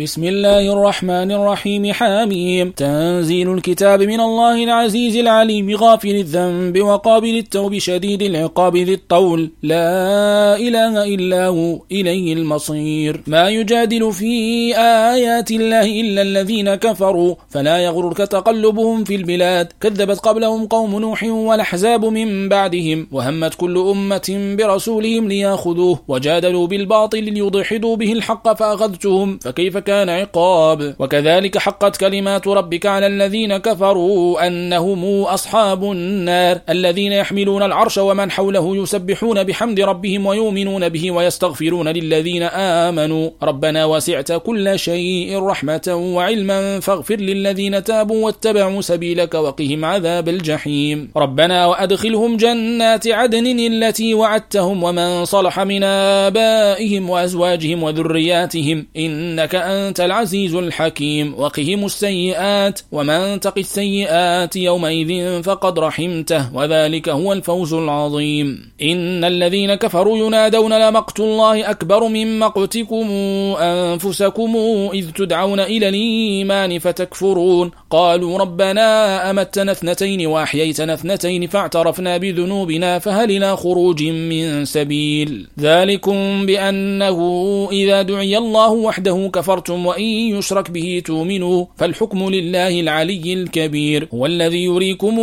بسم الله الرحمن الرحيم حاميم تنزيل الكتاب من الله العزيز العليم غافل الذنب وقابل التوب شديد العقاب ذي الطول لا إله إلا هو إليه المصير ما يجادل في آيات الله إلا الذين كفروا فلا يغررك تقلبهم في البلاد كذبت قبلهم قوم نوح والأحزاب من بعدهم وهمت كل أمة برسولهم لياخذوه وجادلوا بالباطل ليضحدوا به الحق فأخذتهم فكيف كان عقاب. وكذلك حقت كلمات ربك على الذين كفروا أنهم أصحاب النار الذين يحملون العرش ومن حوله يسبحون بحمد ربهم ويؤمنون به ويستغفرون للذين آمنوا. ربنا وسعت كل شيء رحمة وعلما فاغفر للذين تابوا واتبعوا سبيلك وقهم عذاب الجحيم. ربنا وأدخلهم جنات عدن التي وعدتهم ومن صلح من آبائهم وأزواجهم وذرياتهم. إنك أنت العزيز الحكيم. وقهم السيئات ومن تق السيئات يومئذ فقد رحمته. وذلك هو الفوز العظيم. إن الذين كفروا ينادون لمقت الله أكبر من مقتكم أنفسكم إذ تدعون إلى الإيمان فتكفرون. قالوا ربنا أمتنا اثنتين وأحييتنا اثنتين فاعترفنا بذنوبنا فهل إلى خروج من سبيل. ذلكم بأنه إذا دعي الله وحده كفرتم وإن يشرك به تؤمنوا فالحكم لله العلي الكبير هو الذي يريكم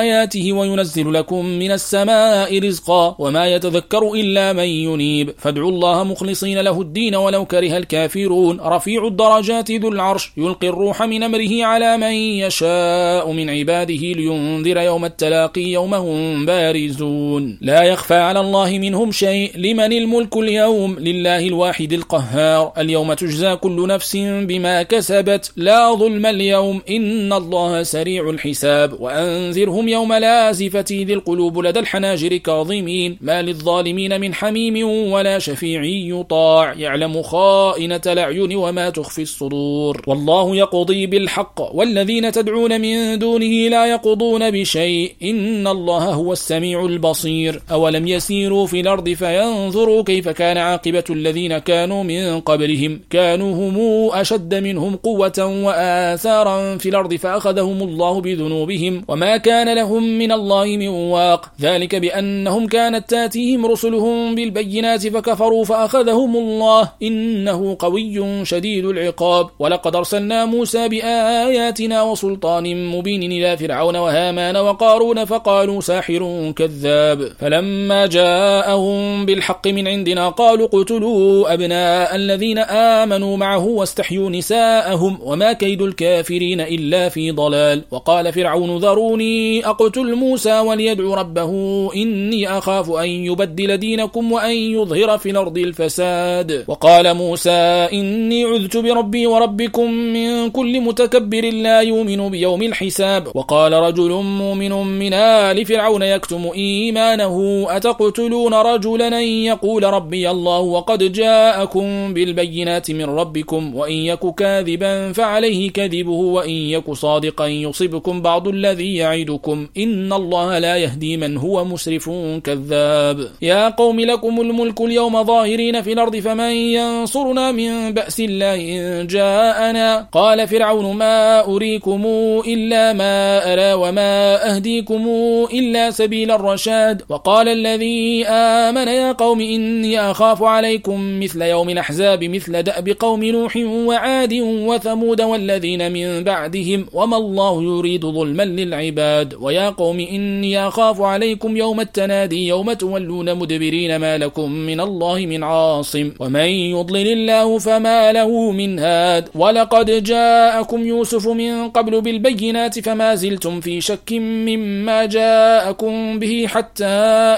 آياته وينزل لكم من السماء رزقا وما يتذكر إلا من ينيب. فادعوا الله مخلصين له الدين ولو كره الكافرون. رفيع الدرجات ذو العرش يلقي الروح من أمره على من يشاء من عباده لينذر يوم التلاقي يوم هم بارزون. لا يخفى على الله منهم شيء. لمن الملك اليوم؟ لله الواحد القهار. اليوم تجزى كل نفس بما كسبت لا ظلم اليوم إن الله سريع الحساب وأنذرهم يوم لازفة ذي القلوب لدى الحناجر كاظمين ما للظالمين من حميم ولا شفيع يطاع يعلم خائنة الأعين وما تخفي الصدور والله يقضي بالحق والذين تدعون من دونه لا يقضون بشيء إن الله هو السميع البصير أولم يسيروا في الأرض فينظروا كيف كان عاقبة الذين كانوا من قبلهم كانوا هم أشد منهم قوة وآثارا في الأرض فأخذهم الله بذنوبهم وما كان لهم من الله من واق. ذلك بأنهم كانت تأتيهم رسلهم بالبينات فكفروا فأخذهم الله. إنه قوي شديد العقاب. ولقد أرسلنا موسى بآياتنا وسلطان مبين إلى فرعون وهامان وقارون فقالوا ساحر كذاب. فلما جاءهم بالحق من عندنا قالوا قتلوا أبناء الذين آمنوا معه واستحيوا نساءهم وما كيد الكافرين إلا في ضلال. وقال فرعون ذروني أقتل موسى وليدع ربه إني أخاف أن يبدل دينكم وأن يظهر في الأرض الفساد. وقال موسى إني عذت بربي وربكم من كل متكبر لا يؤمن بيوم الحساب. وقال رجل مؤمن من آل فرعون يكتم إيمانه أتقتلون رجلا؟ يقول ربي الله وقد جاءكم بالبينات من ربكم وإن يك كاذبا فعليه كذبه وإن يك صادقا يصبكم بعض الذي يعدكم إن الله لا يهدي من هو مسرف كذاب. يا قوم لكم الملك اليوم ظاهرين في الأرض فمن ينصرنا من بأس الله إن جاءنا؟ قال فرعون ما أريكم إلا ما أرى وما أهديكم إلا سبيل الرشاد. وقال الذي آمن يا قوم إني أخاف عليكم مثل يوم الأحزاب مثل دأب قوم نوح وعاد وثمود والذين من بعدهم وما الله يريد ظلما للعباد. ويا قوم إني أخاف عليكم يوم التنادي يوم تولون مدبرين ما لكم من الله من عاصم. ومن يضلل الله فما له من هاد. ولقد جاءكم يوسف من قبل بالبينات فما زلتم في شك مما جاءكم به حتى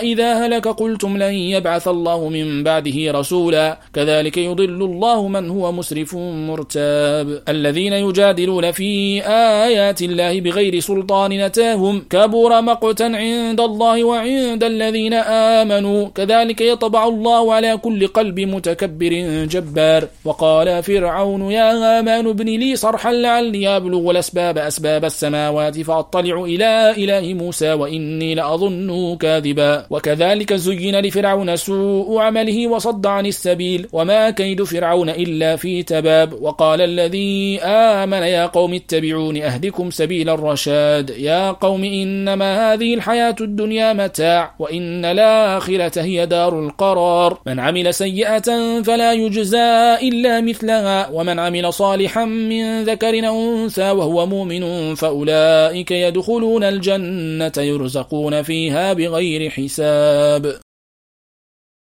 إذا هلك قلتم لن يبعث الله من بعده رسولا. كذلك يضل الله من هو مسرف مرتاب. الذين يجادلون في آيات الله بغير سلطان نتاهم كبر مقتا عند الله وعند الذين آمنوا. كذلك يطبع الله على كل قلب متكبر جبار. وقال فرعون يا هامان ابن لي صرحا لعلي أبلغ الأسباب أسباب السماوات فأطلع إلى إله موسى وإني لأظنه كاذبا. وكذلك زين لفرعون سوء عمله وصد عن السبيل. وما كيد فرعون إلا إلا في تباب. وقال الذي آمن يا قوم اتبعون أهدكم سبيل الرشاد. يا قوم إنما هذه الحياة الدنيا متاع وإن الآخرة هي دار القرار. من عمل سيئة فلا يجزى إلا مثلها ومن عمل صالحا من ذكر أنثى وهو مؤمن فأولئك يدخلون الجنة يرزقون فيها بغير حساب.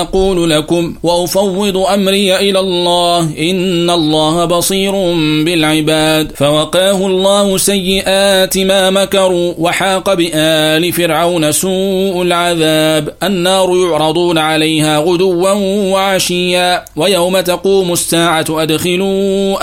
أقول لكم وأفوض أمري إلى الله. إن الله بصير بالعباد. فوقاه الله سيئات ما مكروا وحاق بآل فرعون سوء العذاب. النار يعرضون عليها غدوا وعشيا. ويوم تقوم الساعة أدخلوا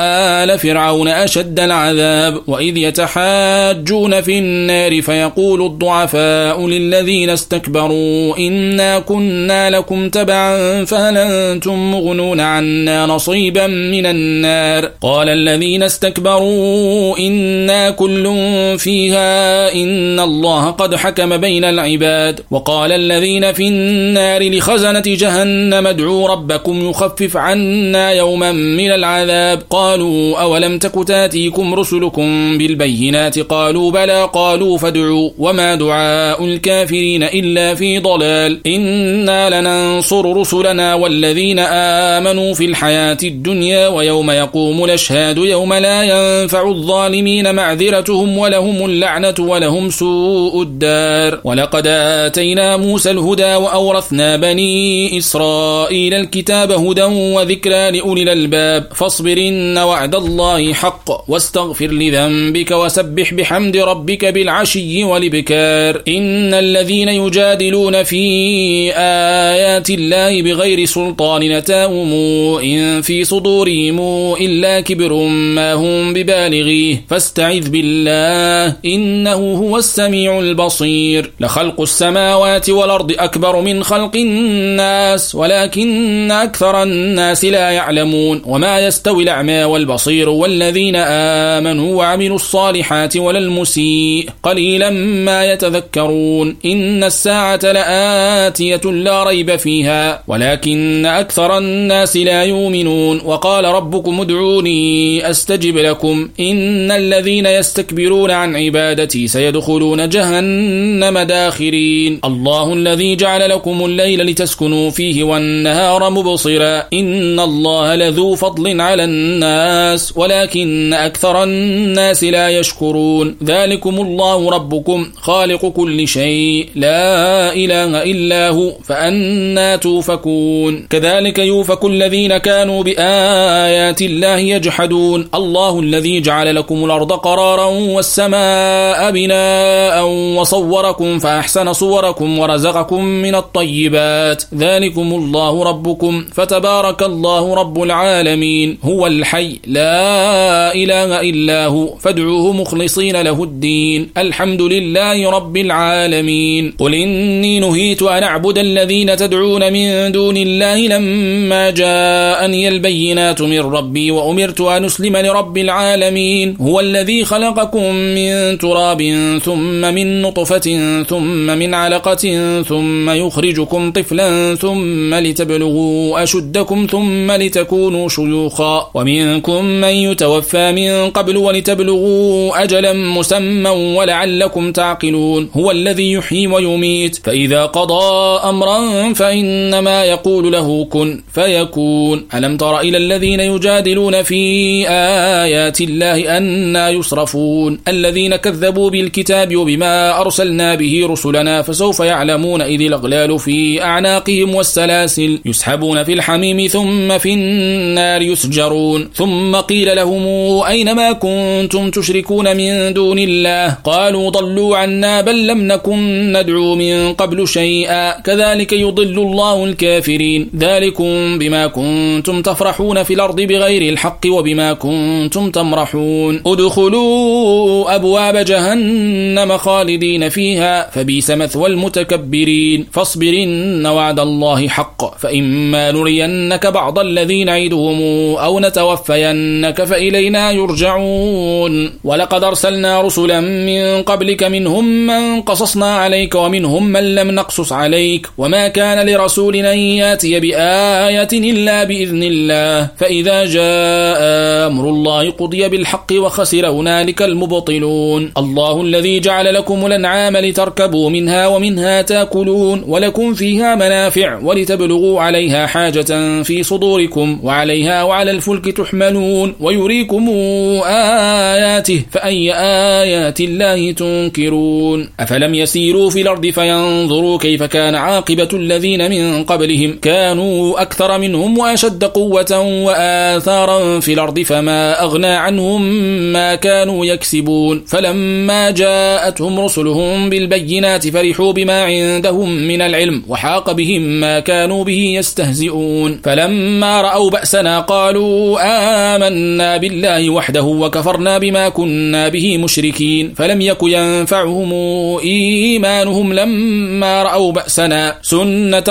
آل فرعون أشد العذاب. وإذ يتحاجون في النار فيقول الضعفاء للذين استكبروا إنا كنا لكم تبعا فهل أنتم مغنون عنا نصيبا من النار. قال الذين استكبروا إنا كل فيها إن الله قد حكم بين العباد. وقال الذين في النار لخزنة جهنم ادعوا ربكم يخفف عنا يوما من العذاب. قالوا أولم تك تأتيكم رسلكم بالبينات؟ قالوا بلى. قالوا فادعوا. وما دعاء الكافرين إلا في ضلال. إنا لننصر ننصر رسلنا والذين آمنوا في الحياة الدنيا ويوم يقوم الأشهاد يوم لا ينفع الظالمين معذرتهم ولهم اللعنة ولهم سوء الدار. ولقد آتينا موسى الهدى وأورثنا بني إسرائيل الكتاب هدى وذكرى لأولي الألباب. فاصبر إن وعد الله حق واستغفر لذنبك وسبح بحمد ربك بالعشي والإبكار. إن الذين يجادلون في آيات آيات الله بغير سلطان نتاهم إن في صدورهم إلا كبر ما هم ببالغيه. فاستعذ بالله إنه هو السميع البصير. لخلق السماوات والأرض أكبر من خلق الناس ولكن أكثر الناس لا يعلمون. وما يستوي الأعمى والبصير والذين آمنوا وعملوا الصالحات ولا المسيء. قليلا ما يتذكرون. إن الساعة لآتية لا ريب فيها. فيها ولكن أكثر الناس لا يؤمنون. وقال ربكم ادعوني أستجب لكم. إن الذين يستكبرون عن عبادتي سيدخلون جهنم داخرين. الله الذي جعل لكم الليل لتسكنوا فيه والنهار مبصرا. إن الله لذو فضل على الناس ولكن أكثر الناس لا يشكرون. ذلكم الله ربكم خالق كل شيء. لا إله إلا هو فأنا توفكون كذلك يوفك الذين كانوا بآيات الله يجحدون. الله الذي جعل لكم الأرض قرارا والسماء بناء وصوركم فأحسن صوركم ورزقكم من الطيبات. ذلكم الله ربكم. فتبارك الله رب العالمين. هو الحي. لا إله إلا هو. فادعوه مخلصين له الدين. الحمد لله رب العالمين. قل إني نهيت أن أعبد الذين تدعون يعبدون من دون الله لما جاءني البينات من ربي وأمرت أن أسلم لرب العالمين. هو الذي خلقكم من تراب ثم من نطفة ثم من علقة ثم يخرجكم طفلا ثم لتبلغوا أشدكم ثم لتكونوا شيوخا. ومنكم من يتوفى من قبل ولتبلغوا أجلا مسمى ولعلكم تعقلون. هو الذي يحيي ويميت. فإذا قضى أمرا إنما يقول له كن فيكون. ألم تر إلى الذين يجادلون في آيات الله أنا يصرفون؟ الذين كذبوا بالكتاب وبما أرسلنا به رسلنا فسوف يعلمون إذ الأغلال في أعناقهم والسلاسل يسحبون في الحميم ثم في النار يسجرون. ثم قيل لهم أين ما كنتم تشركون من دون الله؟ قالوا ضلوا عنا بل لم نكن ندعو من قبل شيئا. كذلك يضل الله الكافرين. ذلكم بما كنتم تفرحون في الأرض بغير الحق وبما كنتم تمرحون. ادخلوا أبواب جهنم خالدين فيها فبيس مثوى المتكبرين. فاصبر إن وعد الله حق فإما نرينك بعض الذين نعدهم أو نتوفينك فإلينا يرجعون. ولقد أرسلنا رسلا من قبلك منهم من قصصنا عليك ومنهم من لم نقصص عليك. وما كان لرسول أن يأتي بآية إلا بإذن الله. فإذا جاء أمر الله قضي بالحق وخسر هنالك المبطلون. الله الذي جعل لكم الأنعام لتركبوا منها ومنها تأكلون ولكم فيها منافع ولتبلغوا عليها حاجة في صدوركم وعليها وعلى الفلك تحملون ويريكم آياته فأي آيات الله تنكرون. أفلم يسيروا في الأرض فينظروا كيف كان عاقبة الذين من قبلهم كانوا أكثر منهم وأشد قوة وآثارا في الأرض فما أغنى عنهم ما كانوا يكسبون. فلما جاءتهم رسلهم بالبينات فرحوا بما عندهم من العلم وحاق بهم ما كانوا به يستهزئون. فلما رأوا بأسنا قالوا آمنا بالله وحده وكفرنا بما كنا به مشركين. فلم يك ينفعهم إيمانهم لما رأوا بأسنا. سنة